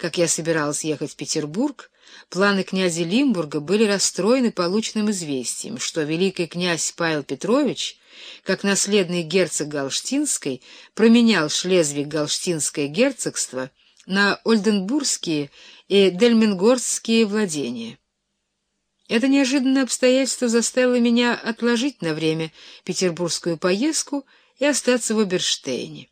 как я собиралась ехать в Петербург, планы князя Лимбурга были расстроены полученным известием, что великий князь Павел Петрович, как наследный герцог Галштинской, променял Шлезвиг-Галштинское герцогство на Ольденбургские и Дельменгорские владения. Это неожиданное обстоятельство заставило меня отложить на время петербургскую поездку и остаться в Оберштейне.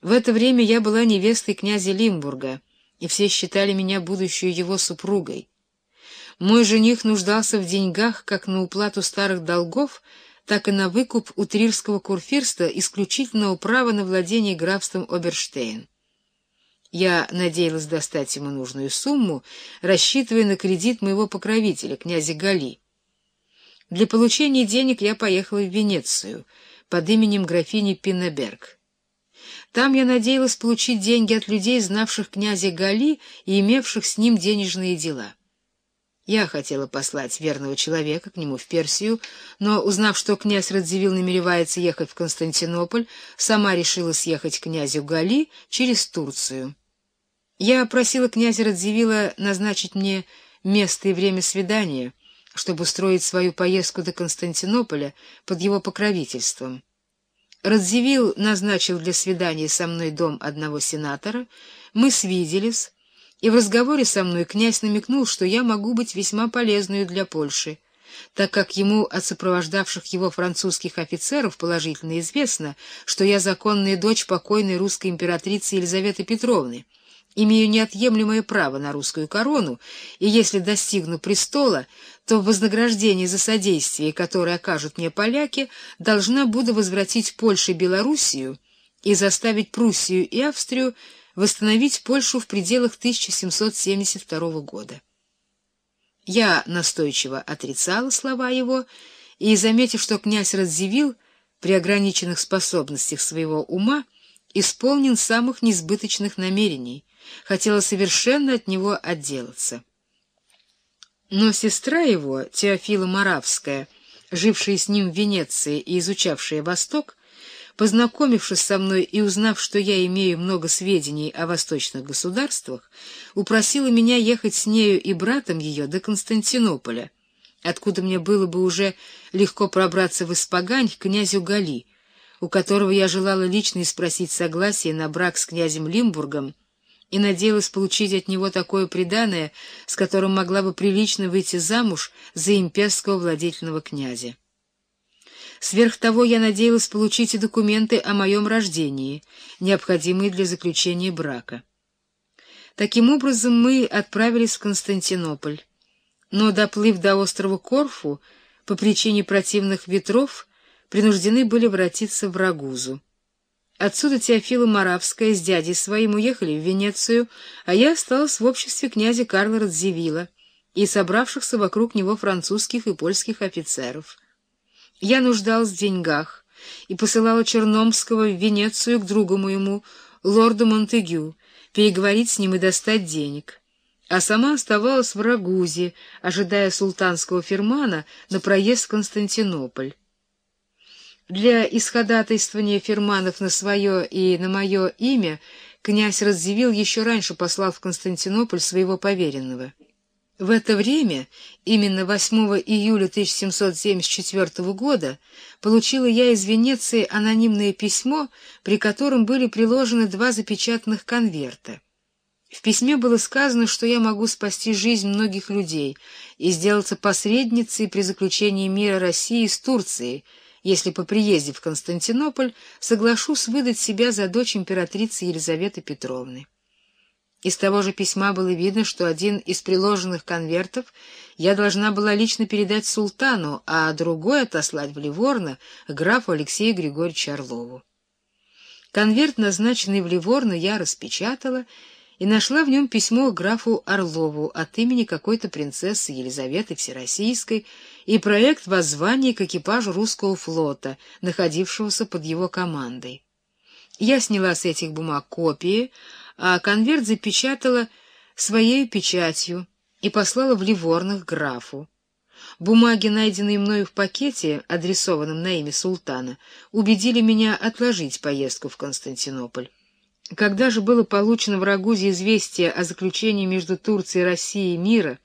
В это время я была невестой князя Лимбурга, и все считали меня будущей его супругой. Мой жених нуждался в деньгах как на уплату старых долгов, так и на выкуп у Трирского курфирста исключительного права на владение графством Оберштейн. Я надеялась достать ему нужную сумму, рассчитывая на кредит моего покровителя, князя Гали. Для получения денег я поехала в Венецию под именем графини Пиннеберг. Там я надеялась получить деньги от людей, знавших князя Гали и имевших с ним денежные дела. Я хотела послать верного человека к нему в Персию, но, узнав, что князь Радзивилл намеревается ехать в Константинополь, сама решила съехать к князю Гали через Турцию. Я просила князя Радзивилла назначить мне место и время свидания, чтобы устроить свою поездку до Константинополя под его покровительством. Радзивилл назначил для свидания со мной дом одного сенатора, мы свиделись, и в разговоре со мной князь намекнул, что я могу быть весьма полезной для Польши, так как ему от сопровождавших его французских офицеров положительно известно, что я законная дочь покойной русской императрицы Елизаветы Петровны, имею неотъемлемое право на русскую корону, и если достигну престола, то вознаграждение за содействие, которое окажут мне поляки, должна буду возвратить Польше Белоруссию и заставить Пруссию и Австрию восстановить Польшу в пределах 1772 года. Я настойчиво отрицала слова его, и, заметив, что князь Радзивилл при ограниченных способностях своего ума исполнен самых несбыточных намерений, хотела совершенно от него отделаться. Но сестра его, Теофила Моравская, жившая с ним в Венеции и изучавшая Восток, познакомившись со мной и узнав, что я имею много сведений о восточных государствах, упросила меня ехать с нею и братом ее до Константинополя, откуда мне было бы уже легко пробраться в Испагань к князю Гали, у которого я желала лично спросить согласие на брак с князем Лимбургом, и надеялась получить от него такое приданое, с которым могла бы прилично выйти замуж за имперского владетельного князя. Сверх того я надеялась получить и документы о моем рождении, необходимые для заключения брака. Таким образом мы отправились в Константинополь, но, доплыв до острова Корфу, по причине противных ветров, принуждены были воротиться в Рагузу. Отсюда Теофила Моравская с дядей своим уехали в Венецию, а я осталась в обществе князя Карла Радзивилла и собравшихся вокруг него французских и польских офицеров. Я нуждалась в деньгах и посылала Черномского в Венецию к другу моему, лорду Монтегю, переговорить с ним и достать денег, а сама оставалась в Рагузе, ожидая султанского фермана на проезд в Константинополь. Для исходатайствования ферманов на свое и на мое имя князь Радзивилл еще раньше послал в Константинополь своего поверенного. В это время, именно 8 июля 1774 года, получила я из Венеции анонимное письмо, при котором были приложены два запечатанных конверта. В письме было сказано, что я могу спасти жизнь многих людей и сделаться посредницей при заключении мира России с Турцией, если по приезде в Константинополь соглашусь выдать себя за дочь императрицы Елизаветы Петровны. Из того же письма было видно, что один из приложенных конвертов я должна была лично передать султану, а другой отослать в Ливорно графу Алексею Григорьевичу Орлову. Конверт, назначенный в Ливорно, я распечатала и нашла в нем письмо графу Орлову от имени какой-то принцессы Елизаветы Всероссийской и проект воззвания к экипажу русского флота, находившегося под его командой. Я сняла с этих бумаг копии, а конверт запечатала своей печатью и послала в Ливорных графу. Бумаги, найденные мною в пакете, адресованном на имя султана, убедили меня отложить поездку в Константинополь. Когда же было получено в Рагузе известие о заключении между Турцией и Россией мира